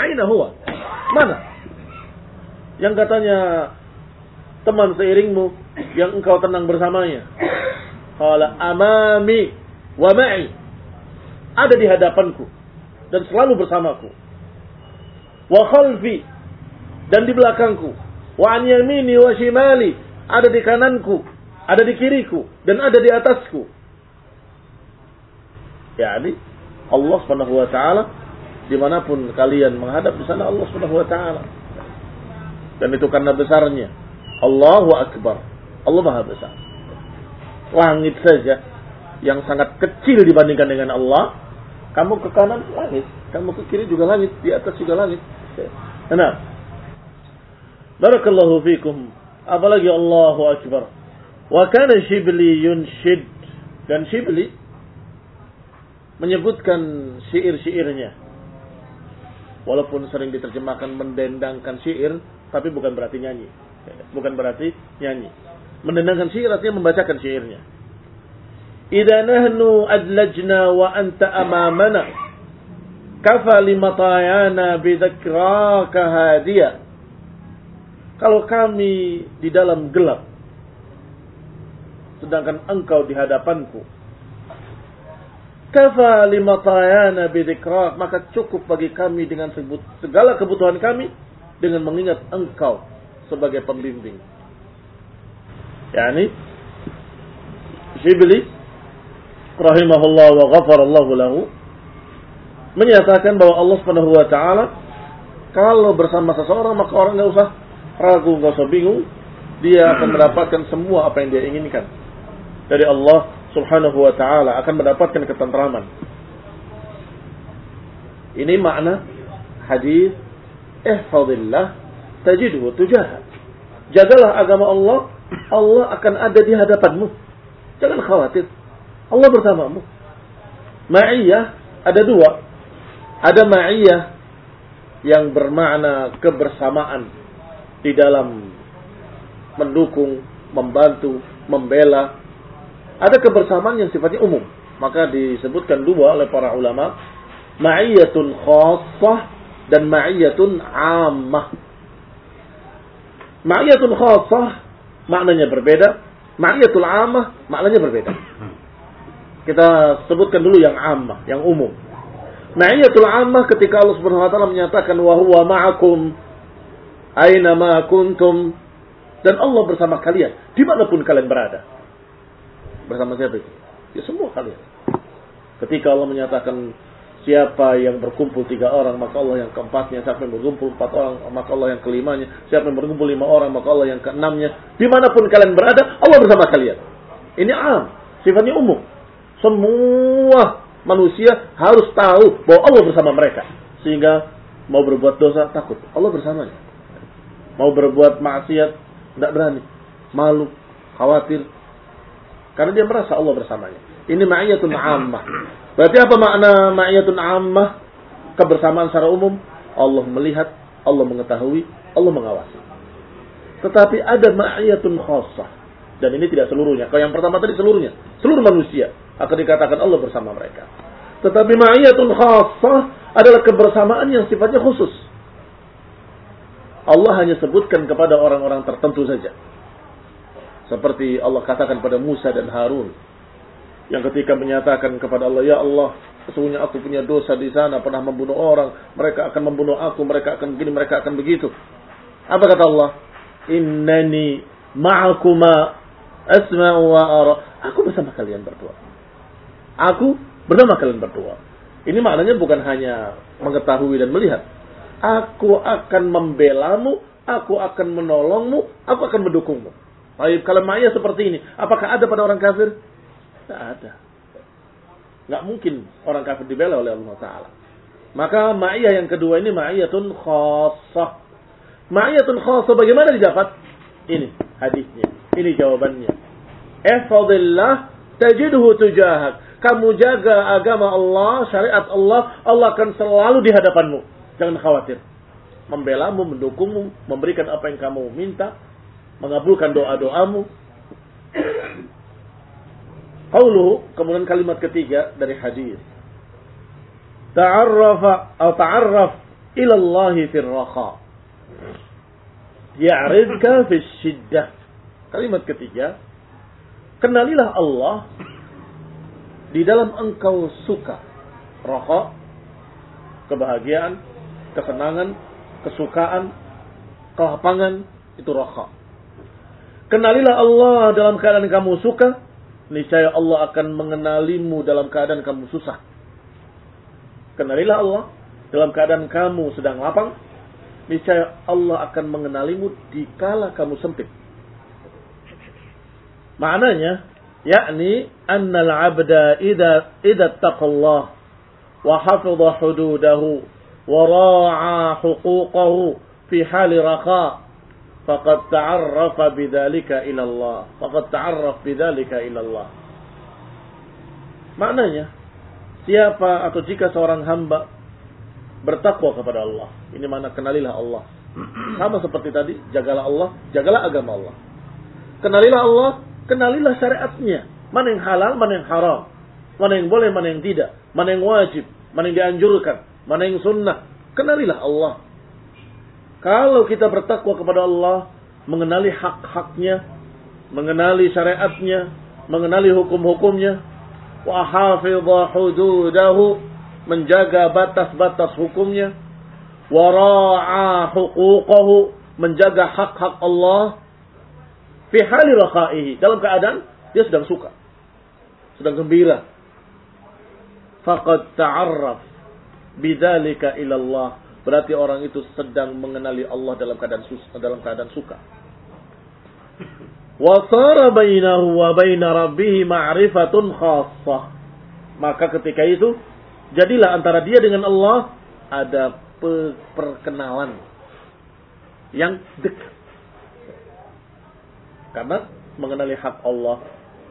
Aina huwa? Mana? Yang katanya teman seiringmu yang engkau tenang bersamanya. Qala amami wa ma'i. Ada di hadapanku dan selalu bersamaku. Wa khalfi dan di belakangku. Wa an yamini wa shimali. Ada di kananku, ada di kiriku dan ada di atasku. Yani Allah Subhanahu wa taala di mana pun kalian menghadap di sana Allah Subhanahu wa taala. Dan itu karena besarnya. Allahu Akbar. Allah Maha Besar. Langit saja yang sangat kecil dibandingkan dengan Allah, kamu ke kanan langit, kamu ke kiri juga langit, di atas juga langit. Nah, Barakallahu fikum. Apalagi Allahu Akbar. Wa kana Shibli yunshid. Dan Shibli menyebutkan syair-syairnya. Walaupun sering diterjemahkan mendendangkan syair, tapi bukan berarti nyanyi. Bukan berarti nyanyi. Mendendangkan syair artinya membacakan syairnya. Idza nahnu adlajna wa anta amamana kafa limatayana bidzakraka hadiya kalau kami di dalam gelap, sedangkan engkau di hadapanku, kafa limatayana bidikrak, maka cukup bagi kami dengan segala kebutuhan kami dengan mengingat engkau sebagai pembimbing. Yani, Shibli rahimahullah wa ghafarallahu lahu menyatakan bahwa Allah Subhanahu wa taala kalau bersama seseorang maka orang nggak usah ragu, nggak usah bingung, dia akan mendapatkan semua apa yang dia inginkan dari Allah Subhanahu wa taala akan mendapatkan ketentraman. Ini makna hadis ihfazillah tajidhu tujaha. Jagalah agama Allah, Allah akan ada di hadapanmu. Jangan khawatir. Allah bersamamu. Ma'iyah ada dua. Ada ma'iyah yang bermakna kebersamaan di dalam mendukung, membantu, membela. Ada kebersamaan yang sifatnya umum. Maka disebutkan dua oleh para ulama. Ma'iyatun khassah dan ma'iyatun ammah. Ma'iyatun khassah maknanya berbeda. Ma'iyatul ammah maknanya berbeda. Kita sebutkan dulu yang ammah, yang umum. Ma'iyatul ammah ketika Allah Subhanahu wa taala menyatakan wa huwa ma'akum aina ma kuntum dan Allah bersama kalian di mana pun kalian berada. Bersama siapa itu? Ya semua kalian. Ketika Allah menyatakan siapa yang berkumpul tiga orang maka Allah yang keempatnya, siapa yang berkumpul empat orang maka Allah yang kelimanya, siapa yang berkumpul lima orang maka Allah yang keenamnya. Di mana pun kalian berada, Allah bersama kalian. Ini am, sifatnya umum. Semua manusia harus tahu bahwa Allah bersama mereka. Sehingga mau berbuat dosa takut. Allah bersamanya. Mau berbuat maksiat, tidak berani. Malu, khawatir. Karena dia merasa Allah bersamanya. Ini ma'iyatun ammah. Berarti apa makna ma'iyatun ammah? Kebersamaan secara umum. Allah melihat, Allah mengetahui, Allah mengawasi. Tetapi ada ma'iyatun khasah. Dan ini tidak seluruhnya. Kalau yang pertama tadi seluruhnya. Seluruh manusia akan dikatakan Allah bersama mereka. Tetapi ma'iyatun khasah adalah kebersamaan yang sifatnya khusus. Allah hanya sebutkan kepada orang-orang tertentu saja. Seperti Allah katakan pada Musa dan Harun. Yang ketika menyatakan kepada Allah, Ya Allah, sesungguhnya aku punya dosa di sana, pernah membunuh orang. Mereka akan membunuh aku, mereka akan begini, mereka akan begitu. Apa kata Allah? Innani ma'akuma asma'u wa ara. Aku bersama kalian berdua. Aku bersama kalian berdua. Ini maknanya bukan hanya mengetahui dan melihat, Aku akan membelamu, aku akan menolongmu, aku akan mendukungmu. Baik, kalau maya seperti ini, apakah ada pada orang kafir? Tidak ada. Nggak mungkin orang kafir dibela oleh Allah Taala. Maka ma'iyah yang kedua ini ma'iyatun khasah. Ma'iyatun khasah bagaimana didapat? Ini hadisnya. Ini jawabannya. Ehfadillah tajidhu tujahak. Kamu jaga agama Allah, syariat Allah, Allah akan selalu di hadapanmu. Jangan khawatir. Membelamu, mendukungmu, memberikan apa yang kamu minta, mengabulkan doa-doamu. Qauluhu, kemudian kalimat ketiga dari hadis. Ta'arrafa atau ta'arraf ila Allah fil raha. Ya'rifka fis shiddah. Kalimat ketiga, kenalilah Allah di dalam engkau suka. Raha, kebahagiaan, kesenangan, kesukaan, kelapangan, itu raha. Kenalilah Allah dalam keadaan kamu suka, niscaya Allah akan mengenalimu dalam keadaan kamu susah. Kenalilah Allah dalam keadaan kamu sedang lapang, niscaya Allah akan mengenalimu di kala kamu sempit. Maknanya, yakni annal abda idza idza taqallah wa hafidha hududahu wa ra'a huquqahu fi hali raqa faqad ta'arrafa bidzalika ila Allah faqad ta'arraf bidzalika ila Allah maknanya siapa atau jika seorang hamba bertakwa kepada Allah ini mana kenalilah Allah. Sama seperti tadi jagalah Allah jagalah agama Allah. Kenalilah Allah kenalilah syariatnya. Mana yang halal mana yang haram. Mana yang boleh mana yang tidak. Mana yang wajib mana yang dianjurkan. Mana yang sunnah. Kenalilah Allah kalau kita bertakwa kepada Allah, mengenali hak-haknya, mengenali syariatnya, mengenali hukum-hukumnya, wa hafidha hududahu, menjaga batas-batas hukumnya, wa ra'a huquqahu, menjaga hak-hak Allah, fi hali rakhaihi, dalam keadaan dia sedang suka, sedang gembira. Faqad ta'arraf bidzalika ila Allah Berarti orang itu sedang mengenali Allah dalam keadaan susah, dalam keadaan suka. Wa sara bainahu wa baina rabbih ma'rifatun khassah. Maka ketika itu jadilah antara dia dengan Allah ada perkenalan yang dekat. Karena mengenali hak Allah,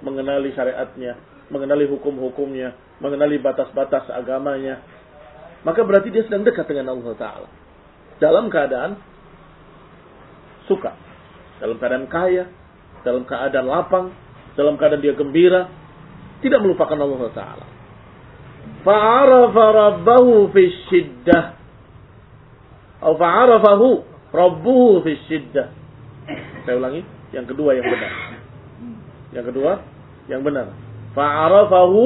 mengenali syariatnya, mengenali hukum-hukumnya, mengenali batas-batas agamanya, maka berarti dia sedang dekat dengan Allah Ta'ala. Dalam keadaan suka. Dalam keadaan kaya. Dalam keadaan lapang. Dalam keadaan dia gembira. Tidak melupakan Allah Ta'ala. Fa'arafa rabbahu fi syiddah. Atau fa'arafahu rabbuhu fi syiddah. Saya ulangi. Yang kedua yang benar. Yang kedua yang benar. Fa'arafahu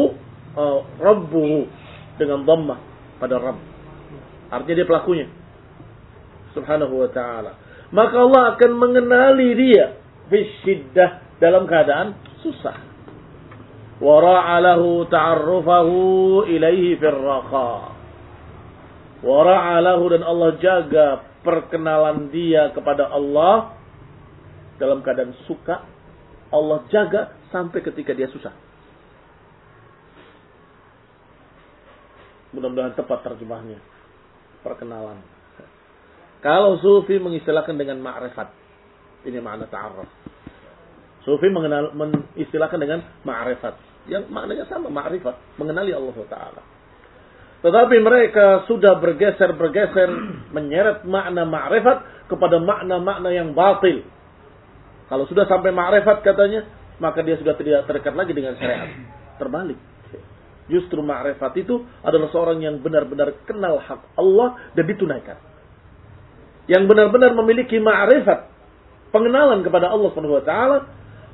uh, rabbuhu dengan dhammah pada Rabb. Artinya dia pelakunya. Subhanahu wa ta'ala. Maka Allah akan mengenali dia fisyiddah dalam keadaan susah. Wara'alahu ta'arrufahu ilaihi firraqa. Wara'alahu dan Allah jaga perkenalan dia kepada Allah dalam keadaan suka. Allah jaga sampai ketika dia susah. Mudah-mudahan tepat terjemahnya. Perkenalan. Kalau sufi mengistilahkan dengan ma'rifat. Ini makna ta'arraf. Sufi mengenal, mengistilahkan dengan ma'rifat. Yang maknanya sama, ma'rifat. Mengenali Allah Ta'ala. Tetapi mereka sudah bergeser-bergeser menyeret makna ma'rifat kepada makna-makna yang batil. Kalau sudah sampai ma'rifat katanya, maka dia sudah tidak terikat lagi dengan syariat. Terbalik. Justru ma'rifat itu adalah seorang yang benar-benar kenal hak Allah dan ditunaikan. Yang benar-benar memiliki ma'rifat, pengenalan kepada Allah Subhanahu wa taala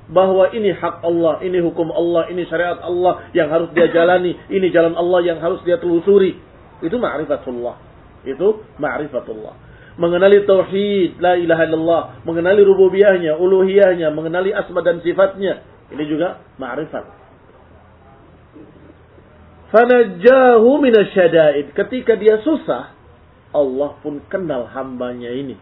bahwa ini hak Allah, ini hukum Allah, ini syariat Allah yang harus dia jalani, ini jalan Allah yang harus dia telusuri. Itu ma'rifatullah. Itu ma'rifatullah. Mengenali tauhid, la ilaha illallah, mengenali rububiyahnya, uluhiyahnya, mengenali asma dan sifatnya. Ini juga ma'rifat. Fanajahu minasyada'id. Ketika dia susah, Allah pun kenal hambanya ini.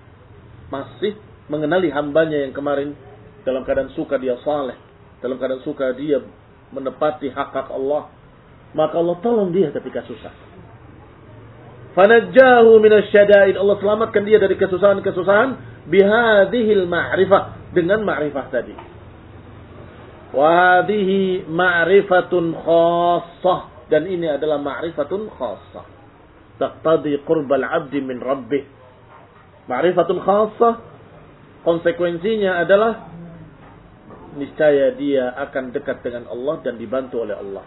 Masih mengenali hambanya yang kemarin dalam keadaan suka dia saleh. Dalam keadaan suka dia menepati hak-hak Allah. Maka Allah tolong dia ketika susah. Fanajahu minasyada'id. Allah selamatkan dia dari kesusahan-kesusahan. Bihadihil ma'rifah. Dengan ma'rifah tadi. Wahadihi ma'rifatun khassah dan ini adalah ma'rifatun khasah. Taqtadi qurbal abdi min rabbih. Ma'rifatun khasah konsekuensinya adalah niscaya dia akan dekat dengan Allah dan dibantu oleh Allah.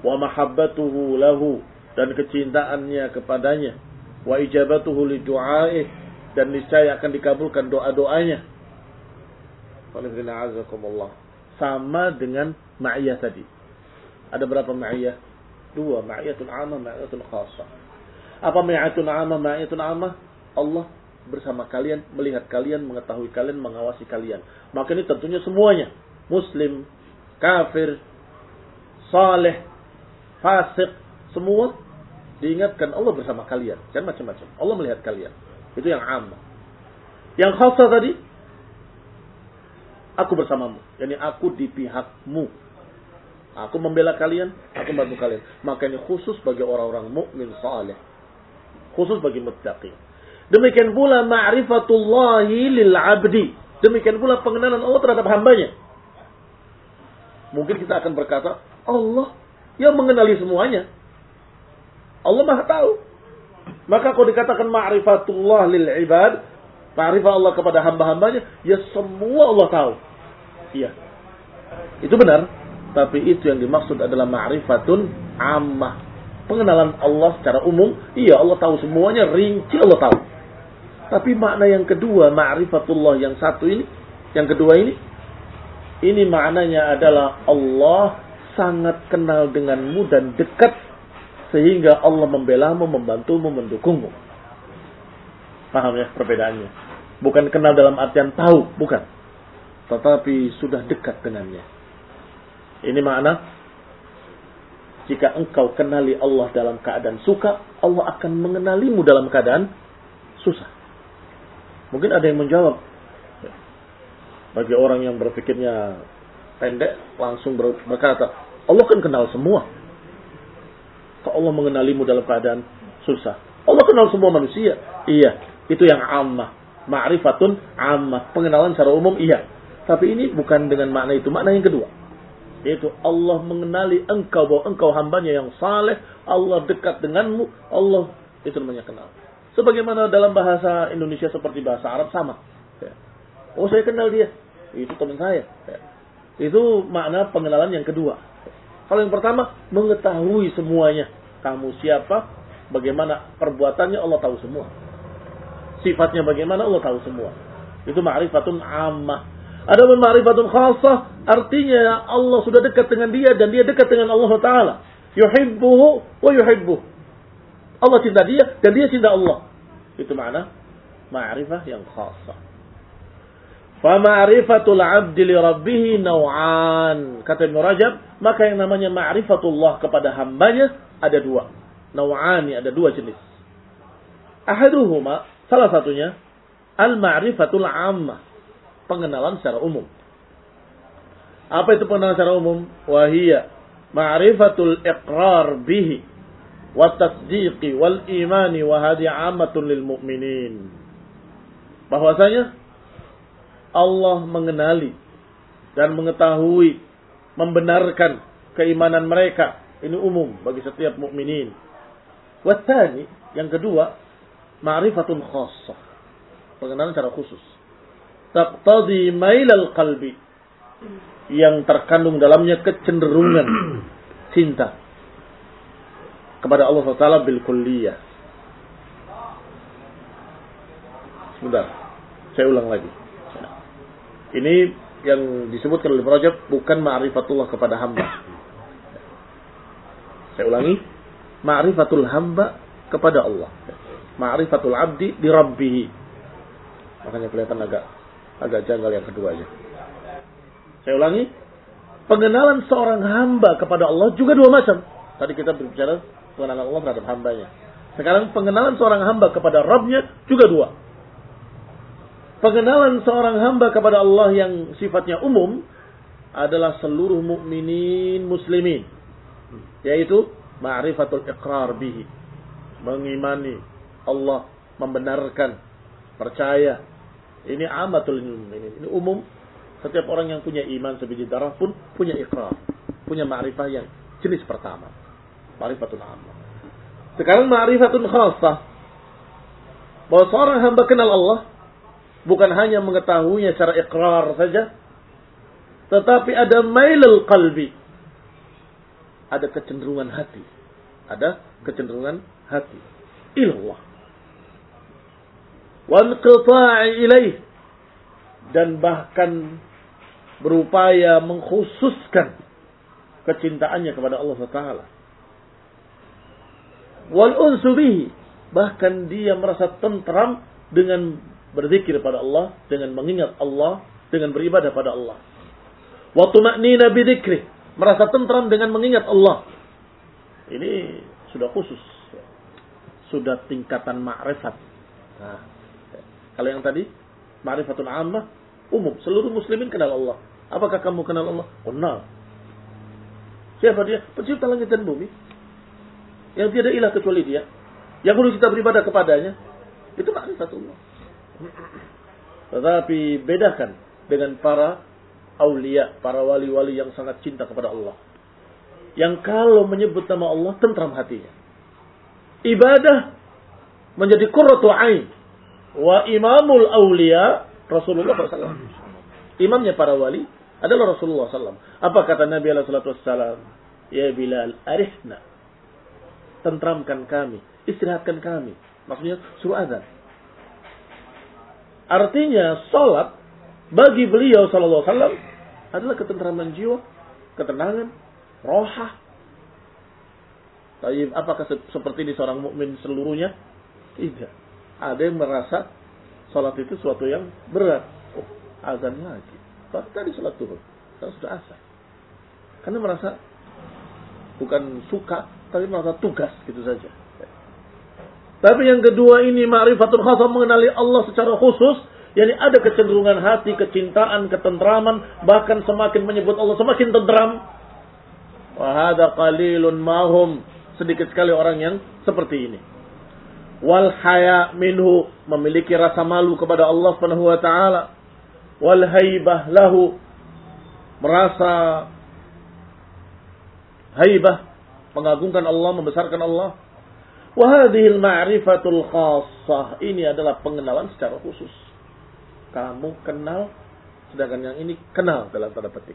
Wa mahabbatuhu lahu dan kecintaannya kepadanya wa ijabatuhu li du'aih dan niscaya akan dikabulkan doa-doanya. Sama dengan ma'iyah tadi. Ada berapa ma'iyah? Dua, ma'iyatul amah, ma'iyatul khasah. Apa ma'iyatul amah, ma'iyatul amah? Allah bersama kalian, melihat kalian, mengetahui kalian, mengawasi kalian. Maka ini tentunya semuanya. Muslim, kafir, saleh, fasik, semua diingatkan Allah bersama kalian. Jangan macam-macam. Allah melihat kalian. Itu yang amma. Yang khasa tadi, aku bersamamu. Yani aku di pihakmu. Aku membela kalian, aku membantu kalian. Maka ini khusus bagi orang-orang mukmin saleh. Khusus bagi muttaqin. Demikian pula ma'rifatullahi lil 'abdi. Demikian pula pengenalan Allah terhadap hambanya. Mungkin kita akan berkata, Allah yang mengenali semuanya. Allah Maha tahu. Maka kalau dikatakan ma'rifatullah lil ibad, ma'rifat Allah kepada hamba-hambanya, ya semua Allah tahu. Iya. Itu benar, tapi itu yang dimaksud adalah ma'rifatun ammah. Pengenalan Allah secara umum, iya Allah tahu semuanya, rinci Allah tahu. Tapi makna yang kedua, ma'rifatullah yang satu ini, yang kedua ini, ini maknanya adalah Allah sangat kenal denganmu dan dekat sehingga Allah membelamu, membantumu, mendukungmu. Paham ya perbedaannya? Bukan kenal dalam artian tahu, bukan. Tetapi sudah dekat dengannya. Ini makna jika engkau kenali Allah dalam keadaan suka, Allah akan mengenalimu dalam keadaan susah. Mungkin ada yang menjawab. Bagi orang yang berpikirnya pendek, langsung berkata, Allah kan kenal semua. Kok Allah mengenalimu dalam keadaan susah? Allah kenal semua manusia. Iya, itu yang ammah. Ma'rifatun ammah. Pengenalan secara umum, iya. Tapi ini bukan dengan makna itu. Makna yang kedua. Yaitu Allah mengenali engkau bahwa engkau hambanya yang saleh. Allah dekat denganmu. Allah itu namanya kenal. Sebagaimana dalam bahasa Indonesia seperti bahasa Arab sama. Ya. Oh saya kenal dia. Itu teman saya. Ya. Itu makna pengenalan yang kedua. Kalau yang pertama, mengetahui semuanya. Kamu siapa, bagaimana perbuatannya, Allah tahu semua. Sifatnya bagaimana, Allah tahu semua. Itu ma'rifatun ammah. Ada ma'rifatun khasah, artinya Allah sudah dekat dengan dia dan dia dekat dengan Allah Ta'ala. Yuhibbuhu wa yuhibbuh. Allah cinta dia dan dia cinta Allah. Itu makna ma'rifah yang khasah. Fama'rifatul 'abdi li rabbih naw'an. Kata Ibnu Rajab, maka yang namanya ma'rifatullah kepada hambanya ada dua. Naw'ani ada dua jenis. Ahaduhuma, salah satunya al-ma'rifatul 'ammah. Pengenalan secara umum. Apa itu pengenalan secara umum? Wahia ma'rifatul iqrar bihi wa tasdiqi wal imani wa hadi 'ammatun lil mu'minin. Bahwasanya Allah mengenali dan mengetahui, membenarkan keimanan mereka. Ini umum bagi setiap mukminin. Watani, yang kedua, ma'rifatun khassah. Pengenalan secara khusus. Taqtadi mailal qalbi. Yang terkandung dalamnya kecenderungan cinta kepada Allah Taala bil kulliyah. Sebentar, saya ulang lagi. Ini yang disebutkan oleh Rajab bukan ma'rifatullah kepada hamba. Saya ulangi, ma'rifatul hamba kepada Allah. Ma'rifatul abdi di rabbihi. Makanya kelihatan agak agak janggal yang kedua aja. Saya ulangi, pengenalan seorang hamba kepada Allah juga dua macam. Tadi kita berbicara pengenalan Allah terhadap hambanya. Sekarang pengenalan seorang hamba kepada Rabbnya juga dua. Pengenalan seorang hamba kepada Allah yang sifatnya umum adalah seluruh mukminin muslimin. Yaitu ma'rifatul iqrar bihi. Mengimani. Allah membenarkan. Percaya ini amatul ini, ini umum setiap orang yang punya iman sebiji darah pun punya iqrar punya ma'rifah yang jenis pertama ma'rifatul amma sekarang ma'rifatul khasah bahwa seorang hamba kenal Allah bukan hanya mengetahuinya secara ikrar saja, tetapi ada mailul qalbi. Ada kecenderungan hati. Ada kecenderungan hati. Ilallah. Wanqita'i ilaih dan bahkan berupaya mengkhususkan kecintaannya kepada Allah Taala. Wal unsu bihi bahkan dia merasa tentram dengan berzikir pada Allah, dengan mengingat Allah, dengan beribadah pada Allah. Wa tuma'nina bi merasa tentram dengan mengingat Allah. Ini sudah khusus. Sudah tingkatan ma'rifat. Nah, kalau yang tadi ma'rifatul ammah umum, seluruh muslimin kenal Allah. Apakah kamu kenal Allah? Kenal. Siapa dia? Pencipta langit dan bumi. Yang tiada ilah kecuali dia. Yang perlu kita beribadah kepadanya. Itu ma'rifatullah. Tetapi bedakan dengan para aulia, para wali-wali yang sangat cinta kepada Allah. Yang kalau menyebut nama Allah, tentram hatinya. Ibadah menjadi qurratu ain. Wa imamul aulia Rasulullah SAW. Imamnya para wali adalah Rasulullah SAW. Apa kata Nabi SAW? Ya Bilal, arihna. Tentramkan kami. Istirahatkan kami. Maksudnya suruh azan. Artinya salat bagi beliau wasallam adalah ketentraman jiwa, ketenangan, rohah. Tapi apakah seperti ini seorang mukmin seluruhnya? Tidak. Ada yang merasa salat itu suatu yang berat. Oh, azan lagi. Tapi tadi salat tuhur. Sekarang sudah asar. Karena merasa bukan suka, tapi merasa tugas gitu saja. Tapi yang kedua ini ma'rifatul khasa mengenali Allah secara khusus. Yani ada kecenderungan hati, kecintaan, ketentraman. Bahkan semakin menyebut Allah semakin tentram. Wahada qalilun mahum. Sedikit sekali orang yang seperti ini. Wal haya minhu. Memiliki rasa malu kepada Allah subhanahu wa ta'ala. Wal haibah lahu. Merasa haibah. Mengagungkan Allah, membesarkan Allah Wahadihil ma'rifatul khassah. Ini adalah pengenalan secara khusus. Kamu kenal, sedangkan yang ini kenal dalam tanda petik.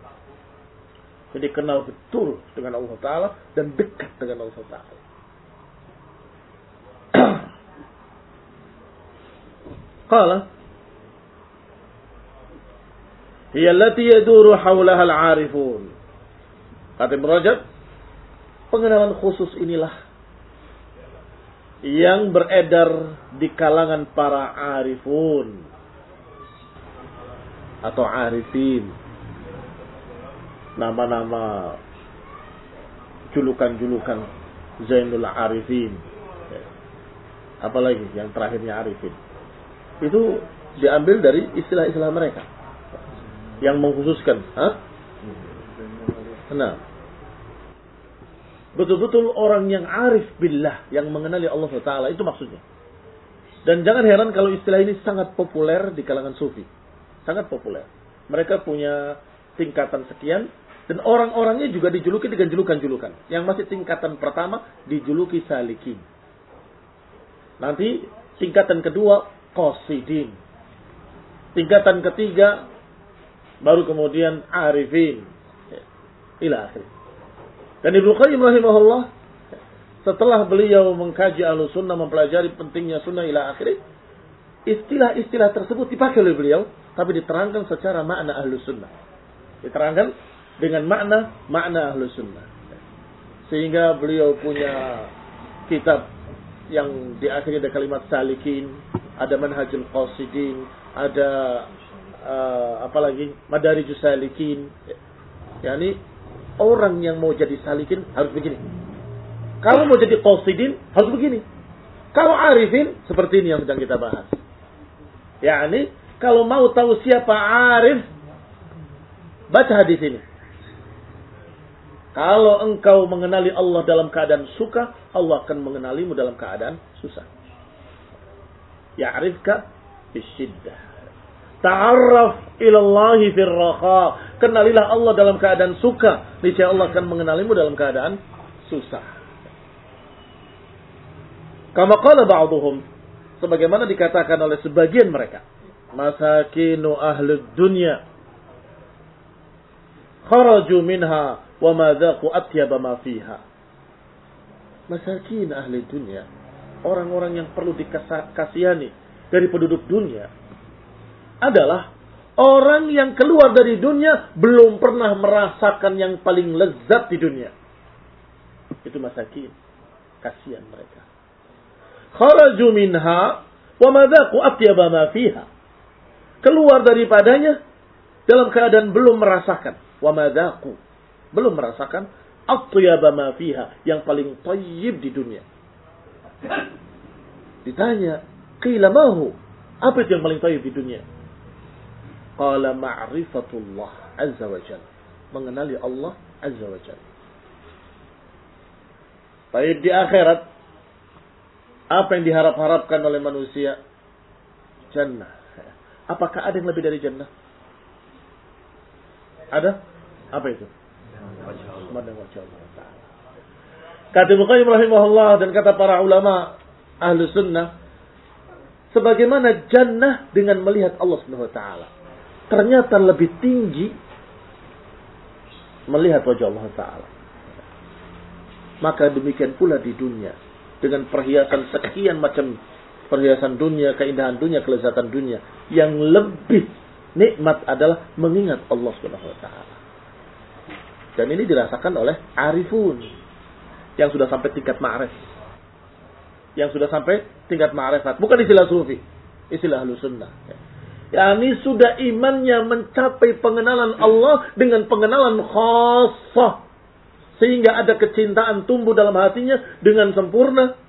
Jadi kenal betul dengan Allah Ta'ala dan dekat dengan Allah Ta'ala. Qala Hiya allati yaduru hawlaha al-arifun. Kata Rajab, pengenalan khusus inilah yang beredar di kalangan para arifun atau arifin. Nama-nama julukan-julukan Zainul Arifin. Apalagi yang terakhirnya Arifin itu diambil dari istilah-istilah mereka yang mengkhususkan? Kenapa? Betul-betul orang yang arif billah, yang mengenali Allah Taala itu maksudnya. Dan jangan heran kalau istilah ini sangat populer di kalangan sufi. Sangat populer. Mereka punya tingkatan sekian dan orang-orangnya juga dijuluki dengan julukan-julukan. Yang masih tingkatan pertama dijuluki salikin. Nanti tingkatan kedua qasidin. Tingkatan ketiga baru kemudian arifin. Ila akhir. Dan Ibnu Qayyim rahimahullah setelah beliau mengkaji ahlu sunnah, mempelajari pentingnya sunnah ila akhir, istilah-istilah tersebut dipakai oleh beliau, tapi diterangkan secara makna ahlu sunnah. Diterangkan dengan makna makna ahlu sunnah. Sehingga beliau punya kitab yang diakhiri ada kalimat salikin, ada manhajul qasidin, ada uh, apa lagi madarijus salikin. Yani orang yang mau jadi salikin harus begini. Kalau mau jadi qasidin harus begini. Kalau arifin seperti ini yang sedang kita bahas. Ya ini kalau mau tahu siapa arif baca hadis ini. Kalau engkau mengenali Allah dalam keadaan suka, Allah akan mengenalimu dalam keadaan susah. Ya'rifka bisyiddah. Ta'arraf ilallahi firraha. Kenalilah Allah dalam keadaan suka. Niscaya Allah akan mengenalimu dalam keadaan susah. Kama qala ba'duhum. Sebagaimana dikatakan oleh sebagian mereka. Masakinu ahli dunya. Kharaju minha wa madhaku atyaba ma fiha. Masakin ahli dunya. Orang-orang yang perlu dikasihani dari penduduk dunia adalah orang yang keluar dari dunia belum pernah merasakan yang paling lezat di dunia. Itu masakin. Kasihan mereka. Kharaju minha wa madhaku atyaba ma fiha. Keluar daripadanya dalam keadaan belum merasakan. Wa. Belum merasakan atyaba ma fiha. Yang paling tayyib di dunia. Ditanya, qila mahu? Apa itu yang paling tayyib di dunia? Qala ma'rifatullah azza wa jalla. Mengenali Allah azza wa jalla. Baik di akhirat, apa yang diharap-harapkan oleh manusia? Jannah. Apakah ada yang lebih dari jannah? Ada? Apa itu? Memandang wajah Allah. Kata Bukhari rahimahullah dan kata para ulama ahlu sunnah, sebagaimana jannah dengan melihat Allah Subhanahu wa taala. Ternyata lebih tinggi melihat wajah Allah taala. Maka demikian pula di dunia dengan perhiasan sekian macam perhiasan dunia, keindahan dunia, kelezatan dunia yang lebih nikmat adalah mengingat Allah Subhanahu wa taala. Dan ini dirasakan oleh arifun yang sudah sampai tingkat ma'rif yang sudah sampai tingkat ma'rifat. Bukan istilah sufi, istilah ahlu sunnah. Ya, ini sudah imannya mencapai pengenalan Allah dengan pengenalan khasah. Sehingga ada kecintaan tumbuh dalam hatinya dengan sempurna.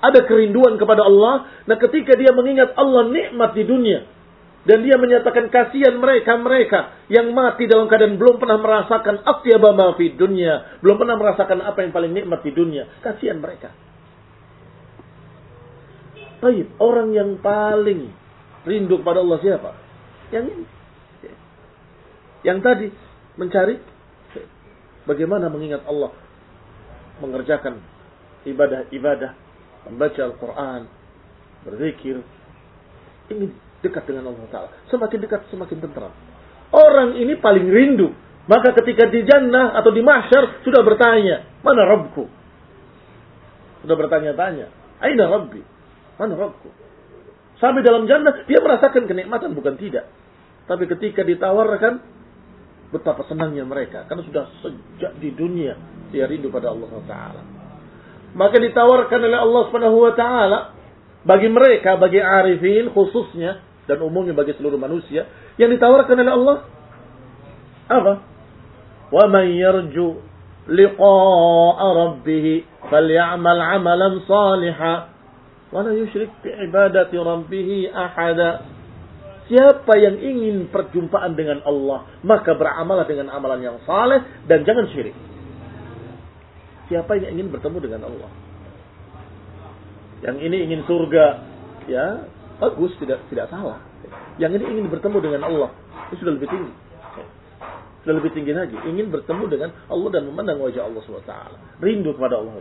Ada kerinduan kepada Allah. Nah ketika dia mengingat Allah nikmat di dunia. Dan dia menyatakan kasihan mereka-mereka yang mati dalam keadaan belum pernah merasakan atyaba ma dunia. Belum pernah merasakan apa yang paling nikmat di dunia. Kasihan mereka. Baik, orang yang paling rindu kepada Allah siapa? Yang ini. Yang tadi mencari bagaimana mengingat Allah, mengerjakan ibadah-ibadah, membaca Al-Quran, berzikir, ingin dekat dengan Allah Taala. Semakin dekat semakin tentram. Orang ini paling rindu. Maka ketika di jannah atau di mahsyar sudah bertanya, mana Rabbku? Sudah bertanya-tanya, Aina Rabbi? Mana Rabbku? Sampai dalam jannah dia merasakan kenikmatan bukan tidak. Tapi ketika ditawarkan betapa senangnya mereka karena sudah sejak di dunia dia rindu pada Allah Taala. Maka ditawarkan oleh Allah Subhanahu wa taala bagi mereka bagi arifin khususnya dan umumnya bagi seluruh manusia yang ditawarkan oleh Allah apa? Wa man yarju liqa'a rabbih falyamal 'amalan salihan Wala yushrik ibadati rabbihi ahada. Siapa yang ingin perjumpaan dengan Allah, maka beramalah dengan amalan yang saleh dan jangan syirik. Siapa yang ingin bertemu dengan Allah? Yang ini ingin surga, ya bagus, tidak tidak salah. Yang ini ingin bertemu dengan Allah, itu sudah lebih tinggi. Sudah lebih tinggi lagi. Ingin bertemu dengan Allah dan memandang wajah Allah SWT. Rindu kepada Allah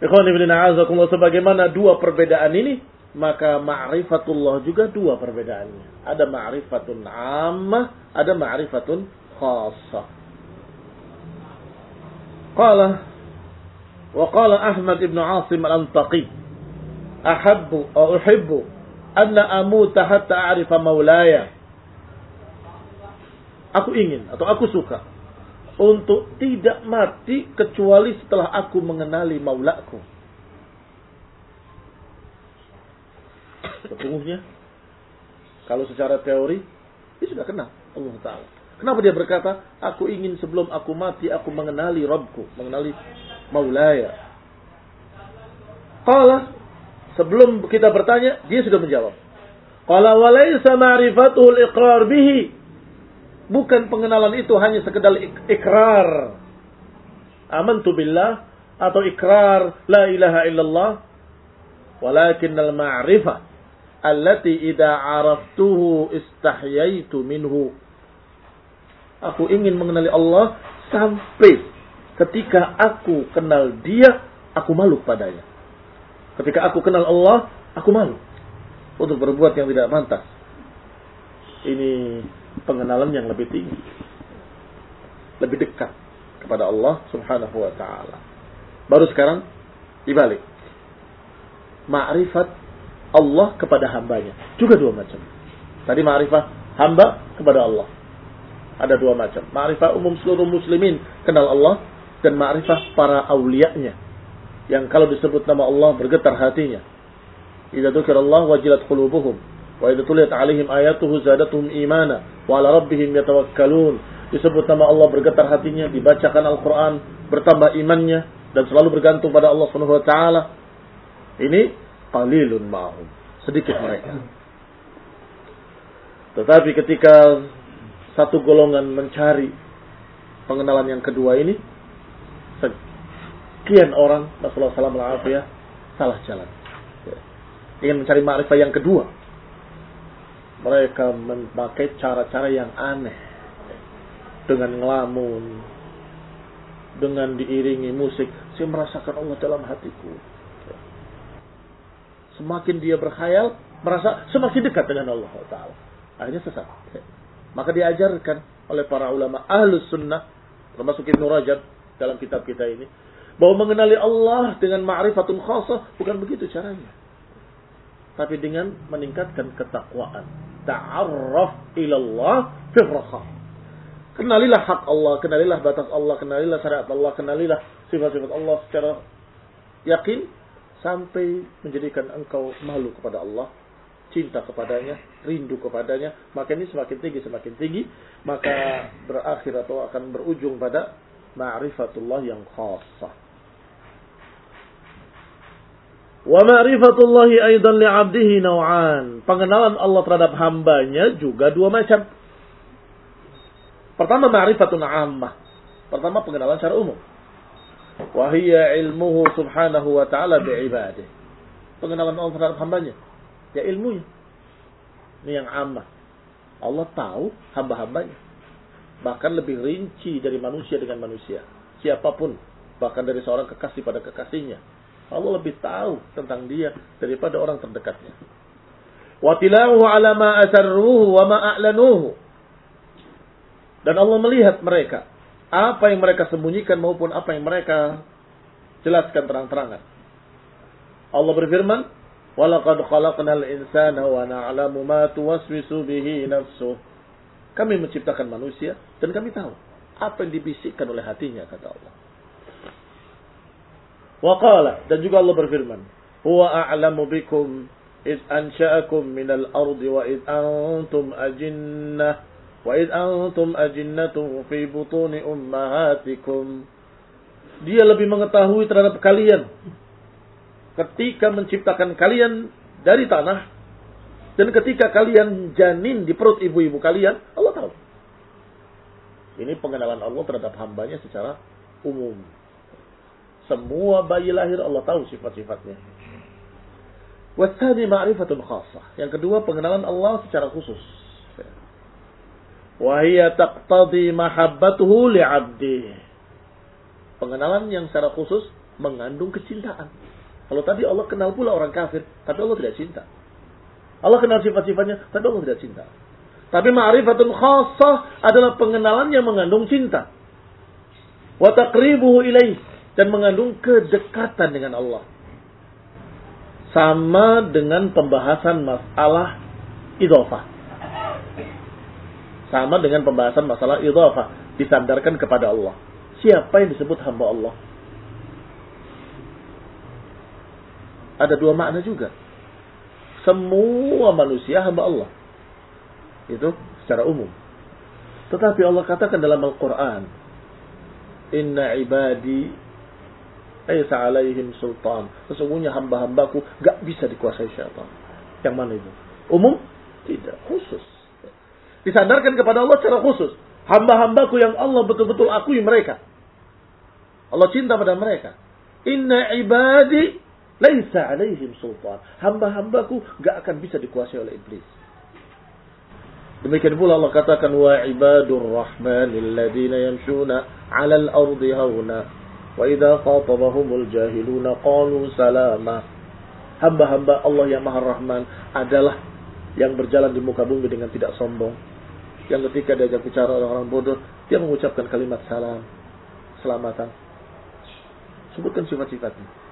a'azakumullah sebagaimana dua perbedaan ini, maka ma'rifatullah juga dua perbedaannya. Ada ma'rifatun ammah, ada ma'rifatun khassah. Qala wa qala Ahmad ibn Asim al-Antaqi ahabbu atau uhibbu anna amuta hatta a'rifa maulaya. Aku ingin atau aku suka untuk tidak mati kecuali setelah aku mengenali maulaku. Sesungguhnya, kalau secara teori, dia sudah kenal Allah Ta'ala. Kenapa dia berkata, aku ingin sebelum aku mati, aku mengenali Rabbku, mengenali maulaya. Qala, sebelum kita bertanya, dia sudah menjawab. Qala walaysa ma'rifatul iqrar bihi Bukan pengenalan itu hanya sekedar ikrar. Amantu billah atau ikrar la ilaha illallah. Walakin al-ma'rifah allati idza araftuhu istahyaitu minhu. Aku ingin mengenali Allah sampai ketika aku kenal dia, aku malu padanya. Ketika aku kenal Allah, aku malu untuk berbuat yang tidak pantas. Ini pengenalan yang lebih tinggi. Lebih dekat kepada Allah subhanahu wa ta'ala. Baru sekarang dibalik. Ma'rifat Allah kepada hambanya. Juga dua macam. Tadi ma'rifah hamba kepada Allah. Ada dua macam. Ma'rifah umum seluruh muslimin kenal Allah dan ma'rifah para awliya'nya. Yang kalau disebut nama Allah bergetar hatinya. Idza Allah wajilat qulubuhum wa idza tuliyat alaihim ayatuhu zadatuhum imana wa ala rabbihim yatawakkalun. Disebut nama Allah bergetar hatinya, dibacakan Al-Qur'an, bertambah imannya dan selalu bergantung pada Allah Subhanahu wa taala. Ini qalilun ma'hum. Sedikit mereka. Tetapi ketika satu golongan mencari pengenalan yang kedua ini, sekian orang Rasulullah SAW ya, salah jalan. Ingin mencari ma'rifah yang kedua. Mereka memakai cara-cara yang aneh. Dengan ngelamun. Dengan diiringi musik. Saya merasakan Allah dalam hatiku. Semakin dia berkhayal, merasa semakin dekat dengan Allah Ta'ala. Akhirnya sesat. Maka diajarkan oleh para ulama ahlus sunnah, termasuk Ibnu Rajab dalam kitab kita ini, bahwa mengenali Allah dengan ma'rifatun khasah bukan begitu caranya. Tapi dengan meningkatkan ketakwaan. Ta'arraf ilallah firraha. Kenalilah hak Allah, kenalilah batas Allah, kenalilah syariat Allah, kenalilah sifat-sifat Allah secara yakin sampai menjadikan engkau malu kepada Allah cinta kepadanya, rindu kepadanya, maka ini semakin tinggi semakin tinggi, maka berakhir atau akan berujung pada ma'rifatullah yang khasah. Wa ma'rifatullahi aidan li'abdihi naw'an. Pengenalan Allah terhadap hambanya juga dua macam. Pertama ma'rifatun ammah. Pertama pengenalan secara umum. Wahiyya ilmuhu subhanahu wa ta'ala bi'ibadih. Pengenalan Allah terhadap hambanya Ya ilmunya. Ini yang amat. Allah tahu hamba-hambanya. Bahkan lebih rinci dari manusia dengan manusia. Siapa pun. Bahkan dari seorang kekasih pada kekasihnya. Allah lebih tahu tentang dia daripada orang terdekatnya. Watilahu ala ma asarruhu wa ma a'lanuhu. Dan Allah melihat mereka. Apa yang mereka sembunyikan maupun apa yang mereka jelaskan terang-terangan. Allah berfirman, Walaqad khalaqnal insana wa na'lamu ma tuwaswisu bihi nafsuh. Kami menciptakan manusia dan kami tahu apa yang dibisikkan oleh hatinya kata Allah. Wa qala dan juga Allah berfirman, "Huwa a'lamu bikum id ansha'akum minal ardi wa id antum ajinnah wa id antum ajinnatu fi butuni ummahatikum." Dia lebih mengetahui terhadap kalian ketika menciptakan kalian dari tanah dan ketika kalian janin di perut ibu-ibu kalian, Allah tahu. Ini pengenalan Allah terhadap hambanya secara umum. Semua bayi lahir Allah tahu sifat-sifatnya. Wasani ma'rifatun khasah. Yang kedua pengenalan Allah secara khusus. Wahia taqtadi mahabbatuhu li'abdi. Pengenalan yang secara khusus mengandung kecintaan. Kalau tadi Allah kenal pula orang kafir, tapi Allah tidak cinta. Allah kenal sifat-sifatnya, tapi Allah tidak cinta. Tapi ma'rifatun khasah adalah pengenalan yang mengandung cinta. Wa taqribuhu ilaih dan mengandung kedekatan dengan Allah. Sama dengan pembahasan masalah idhofah. Sama dengan pembahasan masalah idhofah. Disandarkan kepada Allah. Siapa yang disebut hamba Allah? ada dua makna juga. Semua manusia hamba Allah. Itu secara umum. Tetapi Allah katakan dalam Al-Quran. Inna ibadi Aisa alaihim sultan. Sesungguhnya hamba-hambaku gak bisa dikuasai syaitan. Yang mana itu? Umum? Tidak. Khusus. Disandarkan kepada Allah secara khusus. Hamba-hambaku yang Allah betul-betul akui mereka. Allah cinta pada mereka. Inna ibadi Laisa alaihim sultan. Hamba-hambaku gak akan bisa dikuasai oleh iblis. Demikian pula Allah katakan wa ibadur rahmanil ladina yamshuna 'alal ardi hauna wa idza khatabahumul jahiluna qalu salama. Hamba-hamba Allah yang Maha Rahman adalah yang berjalan di muka bumi dengan tidak sombong. Yang ketika diajak bicara orang-orang bodoh, dia mengucapkan kalimat salam, selamatan. Sebutkan sifat-sifatnya.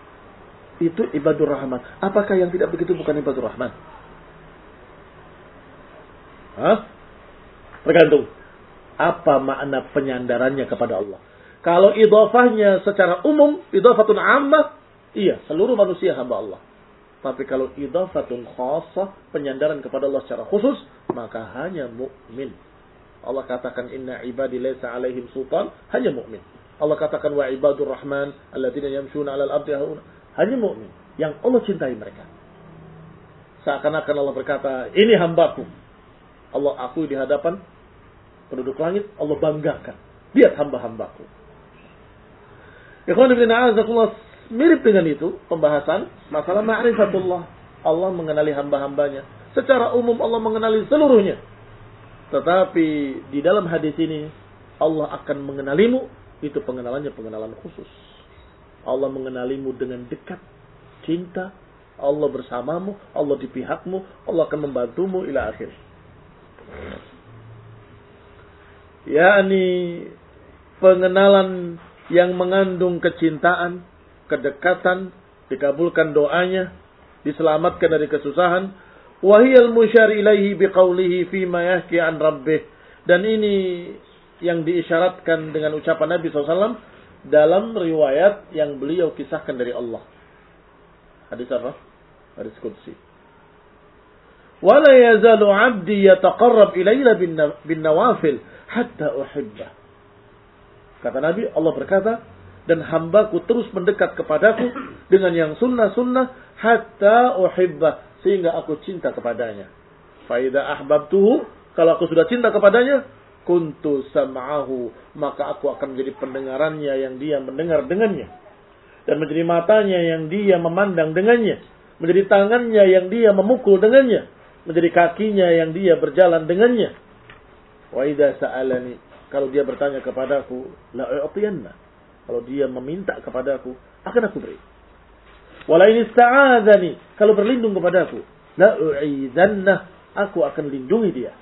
Itu ibadur rahman. Apakah yang tidak begitu bukan ibadur rahman? Hah? Tergantung. Apa makna penyandarannya kepada Allah? Kalau idofahnya secara umum, idofatun ammah, iya, seluruh manusia hamba Allah. Tapi kalau idofatun khasah, penyandaran kepada Allah secara khusus, maka hanya mukmin. Allah katakan inna ibadi laysa alaihim sultan, hanya mukmin. Allah katakan wa ibadur rahman alladzina yamshuna 'alal ardi hanya mukmin yang Allah cintai mereka. Seakan-akan Allah berkata, ini hambaku. Allah akui di hadapan penduduk langit, Allah banggakan. Lihat hamba-hambaku. Ikhwan ibn a'azakullah, mirip dengan itu pembahasan masalah ma'rifatullah. Allah mengenali hamba-hambanya. Secara umum Allah mengenali seluruhnya. Tetapi di dalam hadis ini Allah akan mengenalimu itu pengenalannya pengenalan khusus. Allah mengenalimu dengan dekat, cinta, Allah bersamamu, Allah di pihakmu, Allah akan membantumu ila akhir. yakni pengenalan yang mengandung kecintaan, kedekatan, dikabulkan doanya, diselamatkan dari kesusahan. Wahiyal musyar ilaihi biqaulihi fima yahki an rabbih. Dan ini yang diisyaratkan dengan ucapan Nabi SAW dalam riwayat yang beliau kisahkan dari Allah. Hadis apa? Hadis Qudsi. Wala yazalu 'abdi yataqarrab ilayya bin nawafil hatta uhibbah. Kata Nabi, Allah berkata, dan hambaku terus mendekat kepadaku dengan yang sunnah-sunnah hatta uhibbah sehingga aku cinta kepadanya. Faida ahbabtuhu, kalau aku sudah cinta kepadanya, kuntu sam'ahu maka aku akan menjadi pendengarannya yang dia mendengar dengannya. Dan menjadi matanya yang dia memandang dengannya. Menjadi tangannya yang dia memukul dengannya. Menjadi kakinya yang dia berjalan dengannya. Wa idza sa'alani kalau dia bertanya kepadaku la u'tiyanna. Kalau dia meminta kepadaku akan aku beri. Wala in kalau berlindung kepadaku la u'izanna aku akan lindungi dia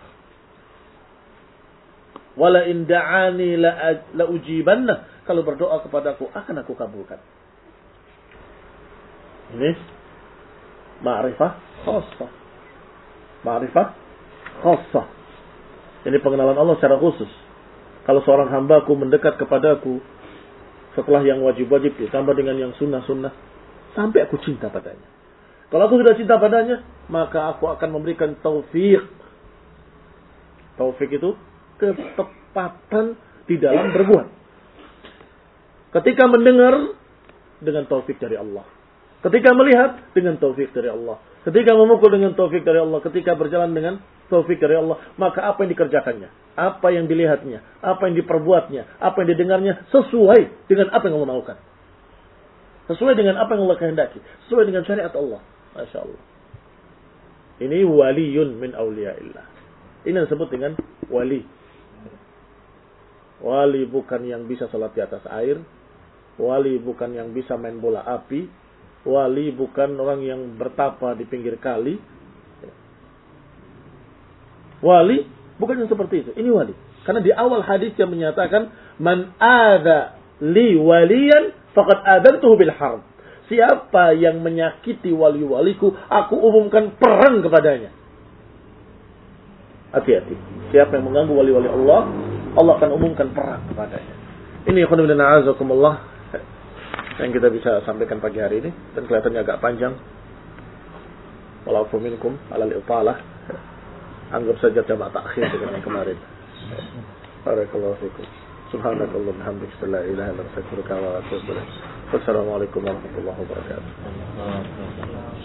Wala in da'ani la, ujibanna. Kalau berdoa kepadaku akan aku kabulkan. Ini ma'rifah khassah. Ma'rifah khassah. Ini pengenalan Allah secara khusus. Kalau seorang hambaku mendekat kepadaku setelah yang wajib-wajib ditambah dengan yang sunnah-sunnah sampai aku cinta padanya. Kalau aku sudah cinta padanya, maka aku akan memberikan taufik. Taufik itu ketepatan di dalam berbuat. Ketika mendengar dengan taufik dari Allah. Ketika melihat dengan taufik dari Allah. Ketika memukul dengan taufik dari Allah. Ketika berjalan dengan taufik dari Allah. Maka apa yang dikerjakannya? Apa yang dilihatnya? Apa yang diperbuatnya? Apa yang didengarnya? Sesuai dengan apa yang Allah maukan. Sesuai dengan apa yang Allah kehendaki. Sesuai dengan syariat Allah. Masya Allah. Ini waliyun min awliyaillah. Ini yang disebut dengan wali. Wali bukan yang bisa sholat di atas air. Wali bukan yang bisa main bola api. Wali bukan orang yang bertapa di pinggir kali. Wali bukan yang seperti itu. Ini wali. Karena di awal hadis yang menyatakan man ada li waliyan faqad adantuhu bil harb. Siapa yang menyakiti wali-waliku, aku umumkan perang kepadanya. Hati-hati. Siapa yang mengganggu wali-wali Allah, Allah akan umumkan perang kepadanya. Ini khonibina azakumullah yang kita bisa sampaikan pagi hari ini dan kelihatannya agak panjang. Walaupun minkum alal italah. Anggap saja jamaah takhir dengan yang kemarin. Barakallahu fikum. Subhanakallah bihamdika la ilaha illa anta astaghfiruka. Wassalamualaikum warahmatullahi wabarakatuh.